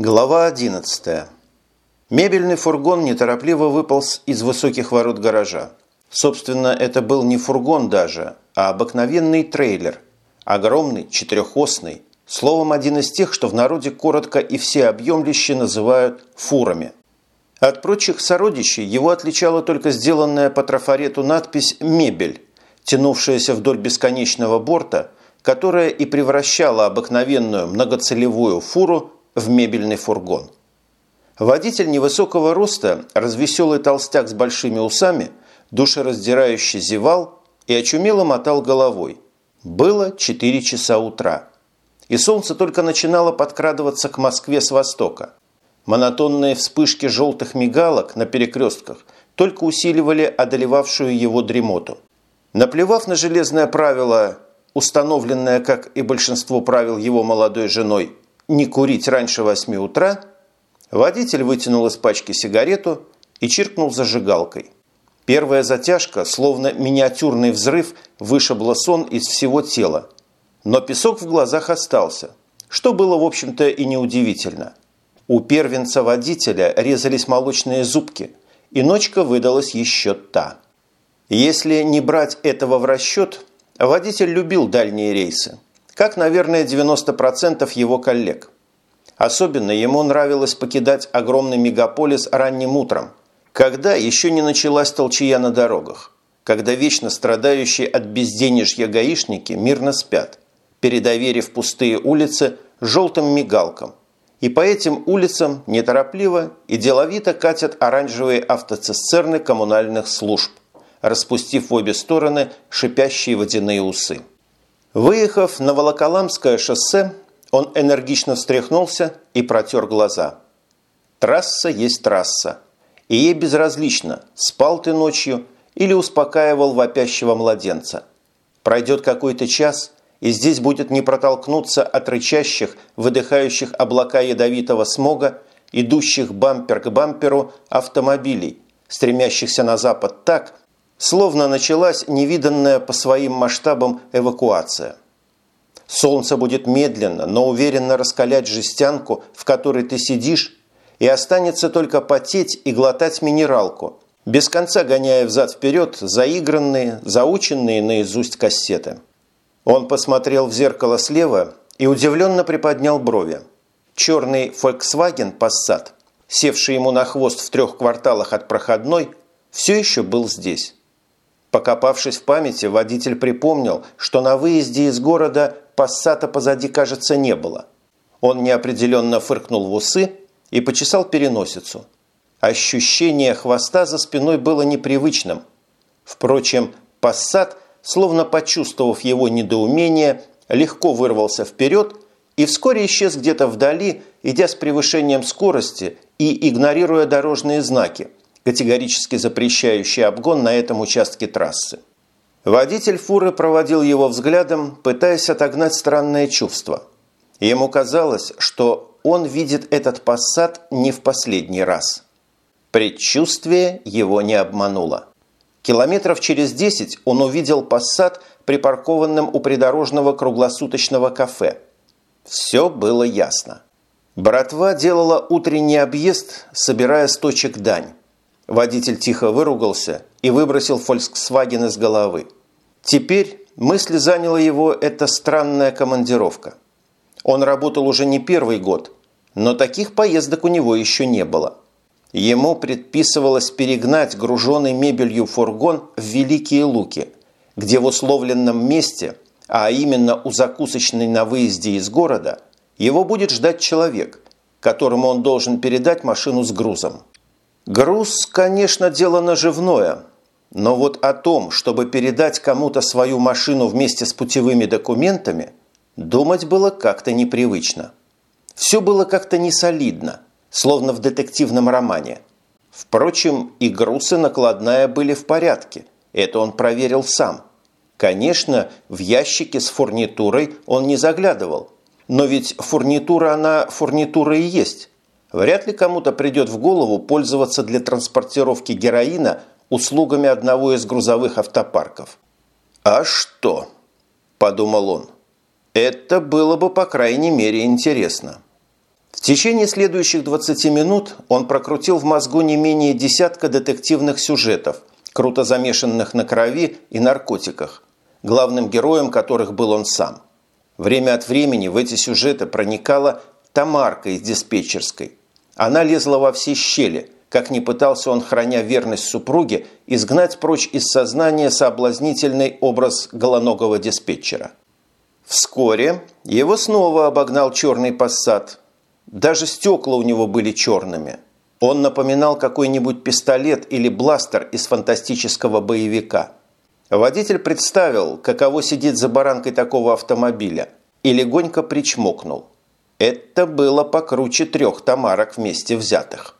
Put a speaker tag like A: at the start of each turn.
A: Глава 11. Мебельный фургон неторопливо выполз из высоких ворот гаража. Собственно, это был не фургон даже, а обыкновенный трейлер. Огромный, четырехосный. Словом, один из тех, что в народе коротко и все объемлюще называют фурами. От прочих сородичей его отличала только сделанная по трафарету надпись «Мебель», тянувшаяся вдоль бесконечного борта, которая и превращала обыкновенную многоцелевую фуру в мебельный фургон. Водитель невысокого роста, развеселый толстяк с большими усами, душераздирающе зевал и очумело мотал головой. Было 4 часа утра. И солнце только начинало подкрадываться к Москве с востока. Монотонные вспышки желтых мигалок на перекрестках только усиливали одолевавшую его дремоту. Наплевав на железное правило, установленное, как и большинство правил его молодой женой, не курить раньше 8 утра, водитель вытянул из пачки сигарету и чиркнул зажигалкой. Первая затяжка, словно миниатюрный взрыв, вышибла сон из всего тела. Но песок в глазах остался, что было, в общем-то, и неудивительно. У первенца водителя резались молочные зубки, и ночка выдалась еще та. Если не брать этого в расчет, водитель любил дальние рейсы – как, наверное, 90% его коллег. Особенно ему нравилось покидать огромный мегаполис ранним утром, когда еще не началась толчья на дорогах, когда вечно страдающие от безденежья гаишники мирно спят, передоверив пустые улицы желтым мигалкам, и по этим улицам неторопливо и деловито катят оранжевые автоцистерны коммунальных служб, распустив в обе стороны шипящие водяные усы. Выехав на Волоколамское шоссе, он энергично встряхнулся и протер глаза. Трасса есть трасса. И ей безразлично, спал ты ночью или успокаивал вопящего младенца. Пройдет какой-то час, и здесь будет не протолкнуться от рычащих, выдыхающих облака ядовитого смога, идущих бампер к бамперу автомобилей, стремящихся на запад так, Словно началась невиданная по своим масштабам эвакуация. Солнце будет медленно, но уверенно раскалять жестянку, в которой ты сидишь, и останется только потеть и глотать минералку, без конца гоняя взад-вперед заигранные, заученные наизусть кассеты. Он посмотрел в зеркало слева и удивленно приподнял брови. Черный Volkswagen Passat, севший ему на хвост в трех кварталах от проходной, все еще был здесь. Покопавшись в памяти, водитель припомнил, что на выезде из города пассата позади, кажется, не было. Он неопределенно фыркнул в усы и почесал переносицу. Ощущение хвоста за спиной было непривычным. Впрочем, пассат, словно почувствовав его недоумение, легко вырвался вперед и вскоре исчез где-то вдали, идя с превышением скорости и игнорируя дорожные знаки – категорически запрещающий обгон на этом участке трассы. Водитель фуры проводил его взглядом, пытаясь отогнать странное чувство. Ему казалось, что он видит этот пассат не в последний раз. Предчувствие его не обмануло. Километров через десять он увидел пассат, припаркованным у придорожного круглосуточного кафе. Все было ясно. Братва делала утренний объезд, собирая с точек дань. Водитель тихо выругался и выбросил «Фольксваген» из головы. Теперь мысли заняла его эта странная командировка. Он работал уже не первый год, но таких поездок у него еще не было. Ему предписывалось перегнать груженный мебелью фургон в Великие Луки, где в условленном месте, а именно у закусочной на выезде из города, его будет ждать человек, которому он должен передать машину с грузом. Груз, конечно, дело наживное, но вот о том, чтобы передать кому-то свою машину вместе с путевыми документами, думать было как-то непривычно. Все было как-то несолидно, словно в детективном романе. Впрочем, и груз и накладная были в порядке, это он проверил сам. Конечно, в ящике с фурнитурой он не заглядывал, но ведь фурнитура она фурнитура и есть. Вряд ли кому-то придет в голову пользоваться для транспортировки героина услугами одного из грузовых автопарков. «А что?» – подумал он. «Это было бы, по крайней мере, интересно». В течение следующих 20 минут он прокрутил в мозгу не менее десятка детективных сюжетов, круто замешанных на крови и наркотиках, главным героем которых был он сам. Время от времени в эти сюжеты проникала Тамарка из диспетчерской. Она лезла во все щели, как не пытался он, храня верность супруге, изгнать прочь из сознания соблазнительный образ голоногого диспетчера. Вскоре его снова обогнал черный пассат. Даже стекла у него были черными. Он напоминал какой-нибудь пистолет или бластер из фантастического боевика. Водитель представил, каково сидит за баранкой такого автомобиля, и легонько причмокнул. Это было покруче трех тамарок вместе взятых.